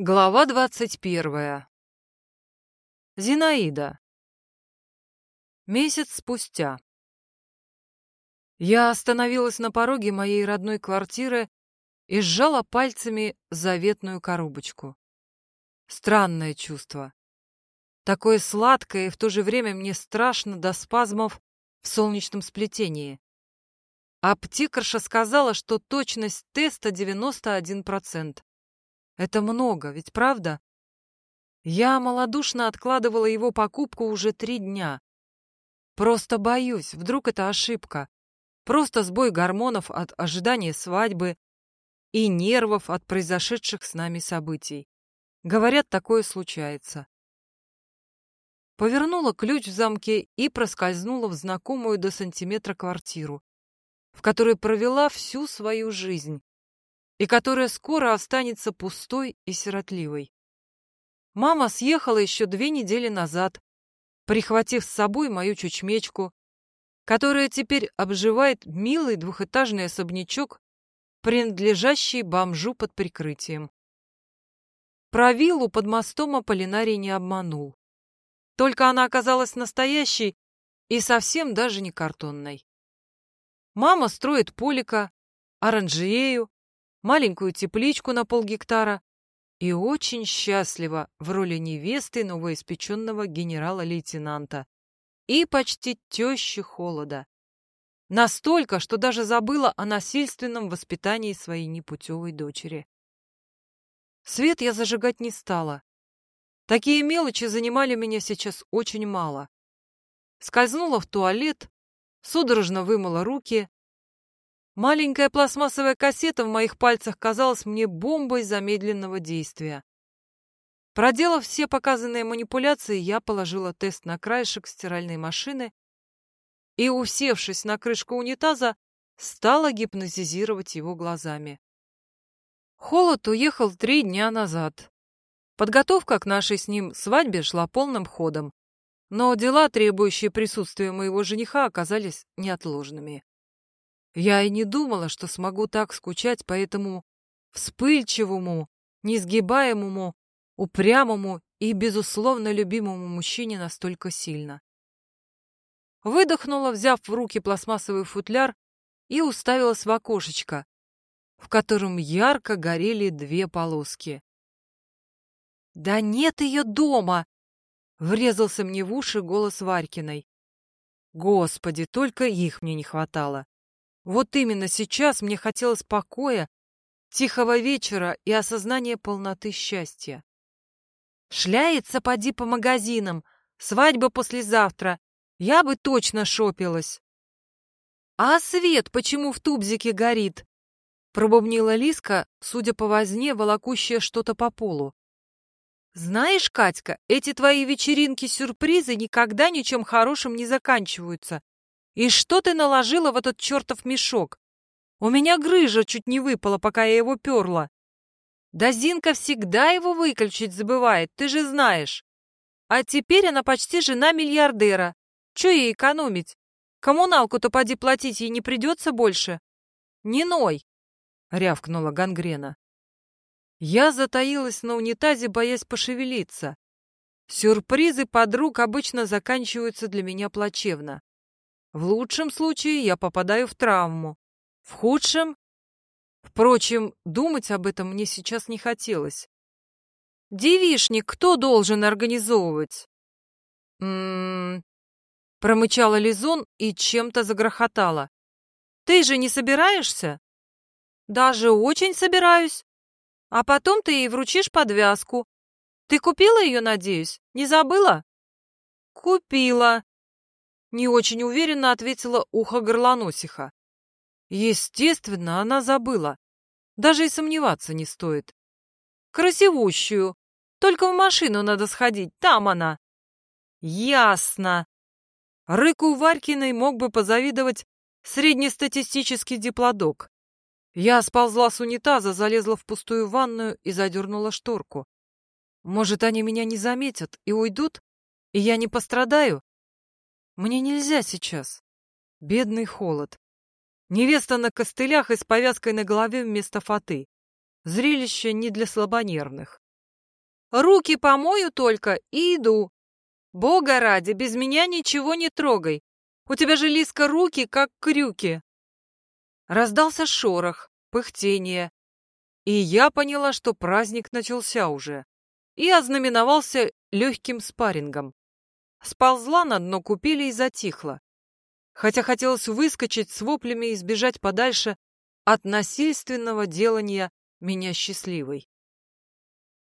Глава двадцать первая. Зинаида. Месяц спустя. Я остановилась на пороге моей родной квартиры и сжала пальцами заветную коробочку. Странное чувство. Такое сладкое и в то же время мне страшно до спазмов в солнечном сплетении. Аптекарша сказала, что точность теста 91%. Это много, ведь правда? Я малодушно откладывала его покупку уже три дня. Просто боюсь, вдруг это ошибка. Просто сбой гормонов от ожидания свадьбы и нервов от произошедших с нами событий. Говорят, такое случается. Повернула ключ в замке и проскользнула в знакомую до сантиметра квартиру, в которой провела всю свою жизнь и которая скоро останется пустой и сиротливой. Мама съехала еще две недели назад, прихватив с собой мою чучмечку, которая теперь обживает милый двухэтажный особнячок, принадлежащий бомжу под прикрытием. Про виллу под мостом Аполлинарий не обманул. Только она оказалась настоящей и совсем даже не картонной. Мама строит полика, оранжерею, маленькую тепличку на полгектара и очень счастлива в роли невесты новоиспеченного генерала-лейтенанта и почти тещи холода. Настолько, что даже забыла о насильственном воспитании своей непутевой дочери. Свет я зажигать не стала. Такие мелочи занимали меня сейчас очень мало. Скользнула в туалет, судорожно вымыла руки, Маленькая пластмассовая кассета в моих пальцах казалась мне бомбой замедленного действия. Проделав все показанные манипуляции, я положила тест на краешек стиральной машины и, усевшись на крышку унитаза, стала гипнотизировать его глазами. Холод уехал три дня назад. Подготовка к нашей с ним свадьбе шла полным ходом, но дела, требующие присутствия моего жениха, оказались неотложными. Я и не думала, что смогу так скучать по этому вспыльчивому, несгибаемому, упрямому и, безусловно, любимому мужчине настолько сильно. Выдохнула, взяв в руки пластмассовый футляр, и уставилась в окошечко, в котором ярко горели две полоски. «Да нет ее дома!» — врезался мне в уши голос Варькиной. Господи, только их мне не хватало. Вот именно сейчас мне хотелось покоя, тихого вечера и осознания полноты счастья. Шляется, поди по магазинам, свадьба послезавтра, я бы точно шопилась. А свет почему в тубзике горит? Пробубнила Лиска, судя по возне, волокущая что-то по полу. Знаешь, Катька, эти твои вечеринки-сюрпризы никогда ничем хорошим не заканчиваются. И что ты наложила в этот чертов мешок? У меня грыжа чуть не выпала, пока я его перла. Да Зинка всегда его выключить забывает, ты же знаешь. А теперь она почти жена миллиардера. Че ей экономить? Коммуналку-то поди платить ей не придется больше. Не ной, — рявкнула гангрена. Я затаилась на унитазе, боясь пошевелиться. Сюрпризы подруг обычно заканчиваются для меня плачевно. В лучшем случае я попадаю в травму. В худшем... Впрочем, думать об этом мне сейчас не хотелось. «Девишник кто должен организовывать?» «М-м-м...» Промычала Лизон и чем-то загрохотала. «Ты же не собираешься?» «Даже очень собираюсь. А потом ты ей вручишь подвязку. Ты купила ее, надеюсь? Не забыла?» «Купила», не очень уверенно ответила ухо горлоносиха. Естественно, она забыла. Даже и сомневаться не стоит. Красивущую. Только в машину надо сходить, там она. Ясно. Рыку Варькиной мог бы позавидовать среднестатистический диплодок. Я сползла с унитаза, залезла в пустую ванную и задернула шторку. Может, они меня не заметят и уйдут, и я не пострадаю? Мне нельзя сейчас. Бедный холод. Невеста на костылях и с повязкой на голове вместо фаты. Зрелище не для слабонервных. Руки помою только и иду. Бога ради, без меня ничего не трогай. У тебя же, Лиска, руки, как крюки. Раздался шорох, пыхтение, и я поняла, что праздник начался уже, и ознаменовался легким спаррингом. Сползла на дно купили и затихла, хотя хотелось выскочить с воплями и сбежать подальше от насильственного делания меня счастливой.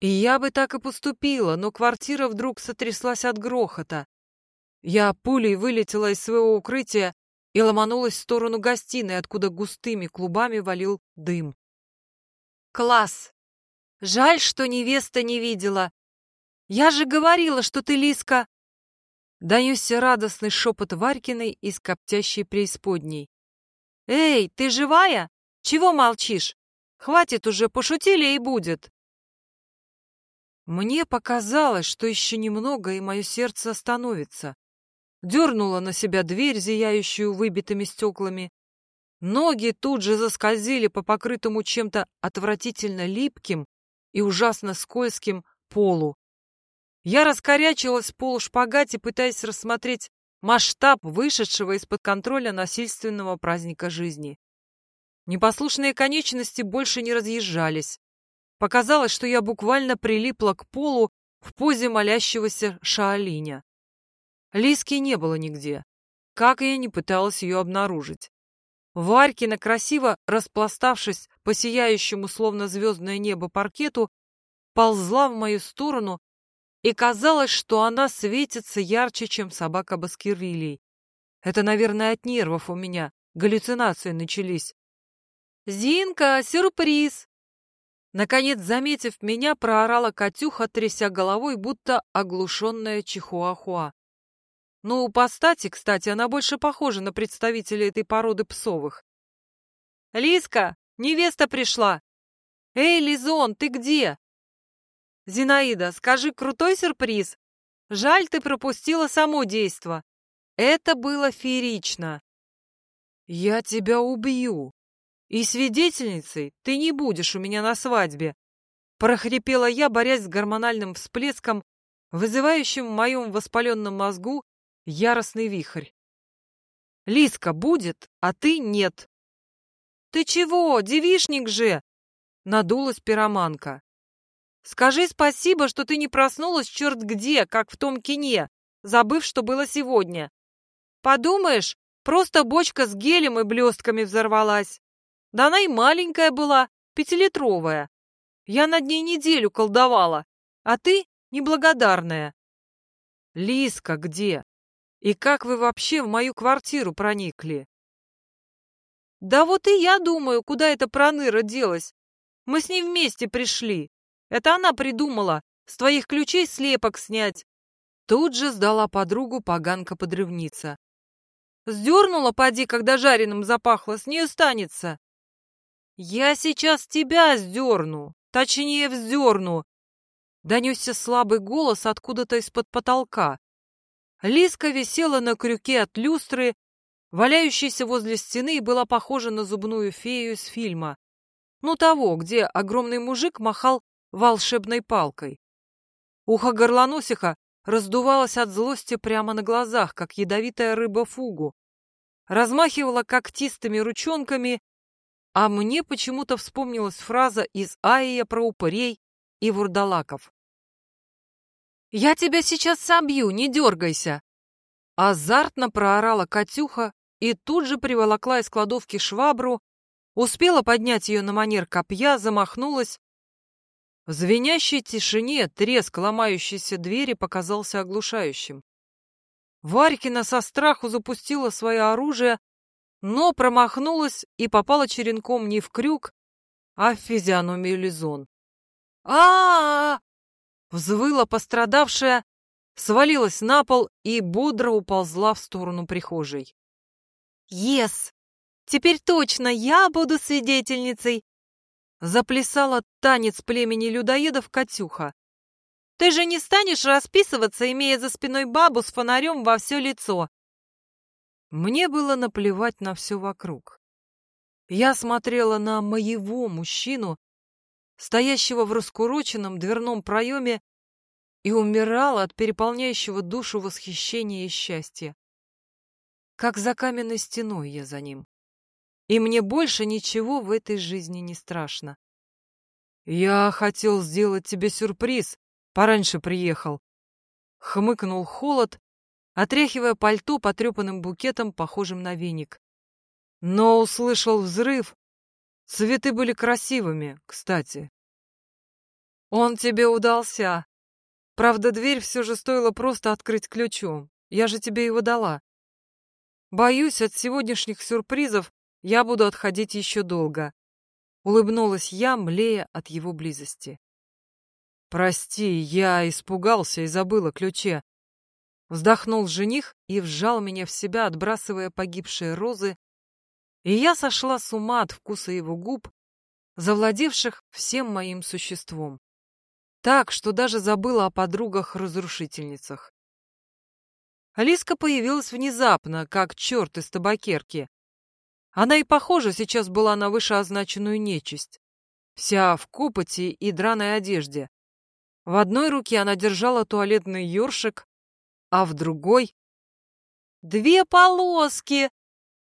И я бы так и поступила, но квартира вдруг сотряслась от грохота. Я пулей вылетела из своего укрытия и ломанулась в сторону гостиной, откуда густыми клубами валил дым. «Класс! Жаль, что невеста не видела. Я же говорила, что ты, Лиска...» Донесся радостный шепот Варькиной из коптящей преисподней. «Эй, ты живая? Чего молчишь? Хватит уже, пошутили и будет!» Мне показалось, что еще немного, и мое сердце остановится дернула на себя дверь, зияющую выбитыми стеклами. Ноги тут же заскользили по покрытому чем-то отвратительно липким и ужасно скользким полу. Я раскорячилась в полушпагате, пытаясь рассмотреть масштаб вышедшего из-под контроля насильственного праздника жизни. Непослушные конечности больше не разъезжались. Показалось, что я буквально прилипла к полу в позе молящегося шаолиня. Лиски не было нигде, как я не пыталась ее обнаружить. Варькина, красиво распластавшись по сияющему, словно звездное небо, паркету, ползла в мою сторону, и казалось, что она светится ярче, чем собака Баскервилей. Это, наверное, от нервов у меня галлюцинации начались. «Зинка, сюрприз!» Наконец, заметив меня, проорала Катюха, тряся головой, будто оглушенная чихуахуа. Ну, по стати, кстати, она больше похожа на представителя этой породы псовых. «Лиска, невеста пришла!» «Эй, Лизон, ты где?» «Зинаида, скажи, крутой сюрприз? Жаль, ты пропустила само действо. Это было феерично». «Я тебя убью. И свидетельницей ты не будешь у меня на свадьбе», прохрипела я, борясь с гормональным всплеском, вызывающим в моем воспаленном мозгу яростный вихрь. Лиска будет, а ты нет. Ты чего, девишник же? Надулась пироманка. Скажи спасибо, что ты не проснулась черт где, как в том кине, забыв, что было сегодня. Подумаешь, просто бочка с гелем и блестками взорвалась. Да она и маленькая была, пятилитровая. Я над ней неделю колдовала, а ты неблагодарная. Лиска где? И как вы вообще в мою квартиру проникли? Да вот и я думаю, куда эта проныра делась. Мы с ней вместе пришли. Это она придумала с твоих ключей слепок снять. Тут же сдала подругу поганка-подрывница. Сдернула, поди, когда жареным запахло, с нее станется. Я сейчас тебя сдерну, точнее вздерну. Донесся слабый голос откуда-то из-под потолка. Лиска висела на крюке от люстры, валяющейся возле стены, и была похожа на зубную фею из фильма. Ну, того, где огромный мужик махал волшебной палкой. Ухо горлоносиха раздувалось от злости прямо на глазах, как ядовитая рыба фугу. Размахивала когтистыми ручонками, а мне почему-то вспомнилась фраза из Аия про упырей и вурдалаков. «Я тебя сейчас собью, не дергайся!» Азартно проорала Катюха и тут же приволокла из кладовки швабру, успела поднять ее на манер копья, замахнулась. В звенящей тишине треск ломающейся двери показался оглушающим. Варькина со страху запустила свое оружие, но промахнулась и попала черенком не в крюк, а в физиономию Лизон. а, -а, -а Взвыла пострадавшая, свалилась на пол и бодро уползла в сторону прихожей. «Ес! Теперь точно я буду свидетельницей!» Заплясала танец племени людоедов Катюха. «Ты же не станешь расписываться, имея за спиной бабу с фонарем во все лицо!» Мне было наплевать на все вокруг. Я смотрела на моего мужчину, стоящего в раскуроченном дверном проеме и умирала от переполняющего душу восхищения и счастья. Как за каменной стеной я за ним. И мне больше ничего в этой жизни не страшно. «Я хотел сделать тебе сюрприз, пораньше приехал», — хмыкнул холод, отряхивая пальто потрепанным букетом, похожим на веник. Но услышал взрыв. Цветы были красивыми, кстати. «Он тебе удался. Правда, дверь все же стоило просто открыть ключом. Я же тебе его дала. Боюсь, от сегодняшних сюрпризов я буду отходить еще долго. Улыбнулась я, млея от его близости. Прости, я испугался и забыла ключе. Вздохнул жених и вжал меня в себя, отбрасывая погибшие розы, и я сошла с ума от вкуса его губ, завладевших всем моим существом. Так, что даже забыла о подругах-разрушительницах. Алиска появилась внезапно, как черт из табакерки. Она и похожа сейчас была на вышеозначенную нечисть. Вся в копоти и драной одежде. В одной руке она держала туалетный ёршик, а в другой... «Две полоски!»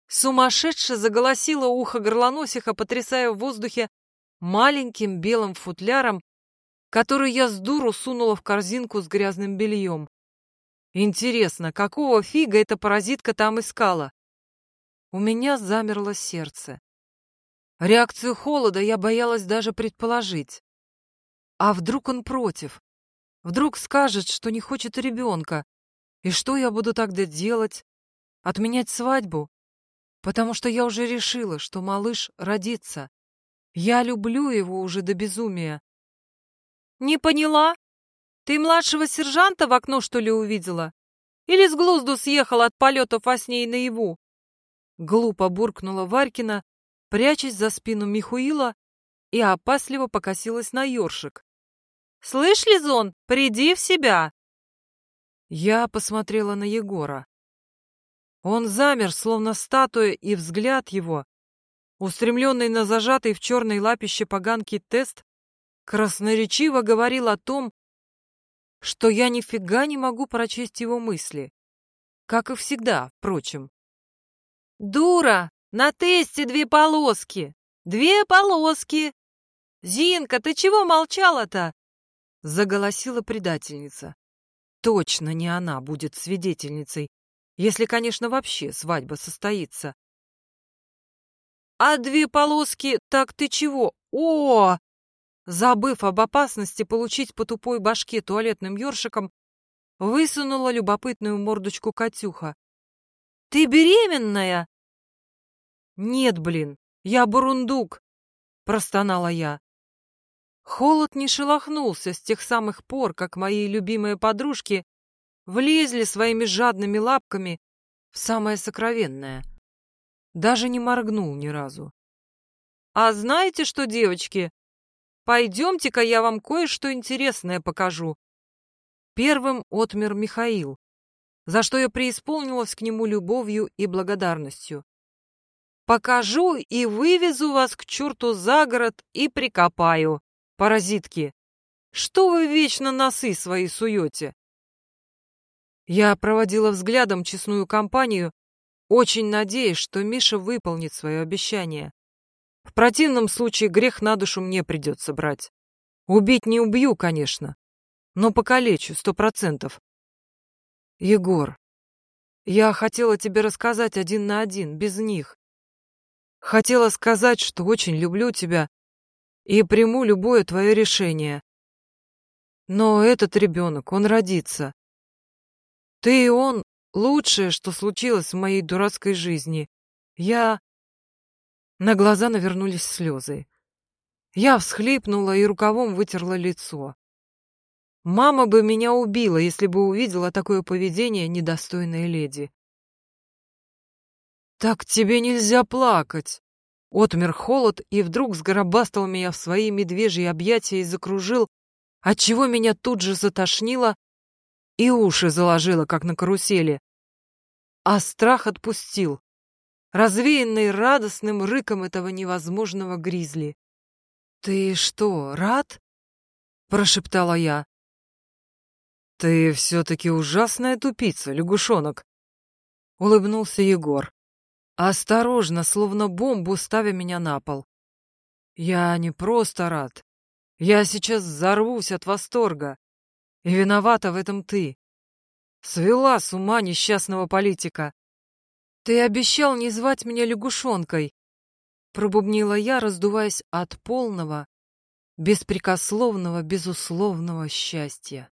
Сумасшедше заголосила ухо горлоносиха, потрясая в воздухе маленьким белым футляром, который я с дуру сунула в корзинку с грязным бельем. Интересно, какого фига эта паразитка там искала? У меня замерло сердце. Реакцию холода я боялась даже предположить. А вдруг он против? Вдруг скажет, что не хочет ребенка? И что я буду тогда делать? Отменять свадьбу? Потому что я уже решила, что малыш родится. Я люблю его уже до безумия. Не поняла? Ты младшего сержанта в окно, что ли, увидела? Или с глузду съехала от полетов во сне и наяву?» Глупо буркнула Варькина, прячась за спину Михуила и опасливо покосилась на ёршик. «Слышь, Лизон, приди в себя!» Я посмотрела на Егора. Он замер, словно статуя, и взгляд его, устремленный на зажатый в черной лапище поганки тест, красноречиво говорил о том, что я нифига не могу прочесть его мысли. Как и всегда, впрочем. «Дура! На тесте две полоски! Две полоски! Зинка, ты чего молчала-то?» Заголосила предательница. Точно не она будет свидетельницей, если, конечно, вообще свадьба состоится. «А две полоски, так ты чего? О, забыв об опасности получить по тупой башке туалетным ёршиком, высунула любопытную мордочку Катюха. «Ты беременная?» «Нет, блин, я бурундук!» — простонала я. Холод не шелохнулся с тех самых пор, как мои любимые подружки влезли своими жадными лапками в самое сокровенное. Даже не моргнул ни разу. «А знаете что, девочки?» Пойдемте-ка я вам кое-что интересное покажу. Первым отмер Михаил, за что я преисполнилась к нему любовью и благодарностью. Покажу и вывезу вас к черту за город и прикопаю, паразитки. Что вы вечно носы свои суете? Я проводила взглядом честную компанию, очень надеясь, что Миша выполнит свое обещание. В противном случае грех на душу мне придется брать. Убить не убью, конечно, но покалечу сто процентов. Егор, я хотела тебе рассказать один на один, без них. Хотела сказать, что очень люблю тебя и приму любое твое решение. Но этот ребенок, он родится. Ты и он — лучшее, что случилось в моей дурацкой жизни. Я... На глаза навернулись слезы. Я всхлипнула и рукавом вытерла лицо. Мама бы меня убила, если бы увидела такое поведение недостойной леди. «Так тебе нельзя плакать!» Отмер холод и вдруг сгробастал меня в свои медвежьи объятия и закружил, отчего меня тут же затошнило и уши заложило, как на карусели. А страх отпустил развеянный радостным рыком этого невозможного гризли. «Ты что, рад?» — прошептала я. Ты все-таки ужасная тупица, лягушонок. Улыбнулся Егор, осторожно, словно бомбу ставя меня на пол. Я не просто рад. Я сейчас взорвусь от восторга. И виновата в этом ты. Свела с ума несчастного политика. Ты обещал не звать меня лягушонкой. Пробубнила я, раздуваясь от полного, беспрекословного, безусловного счастья.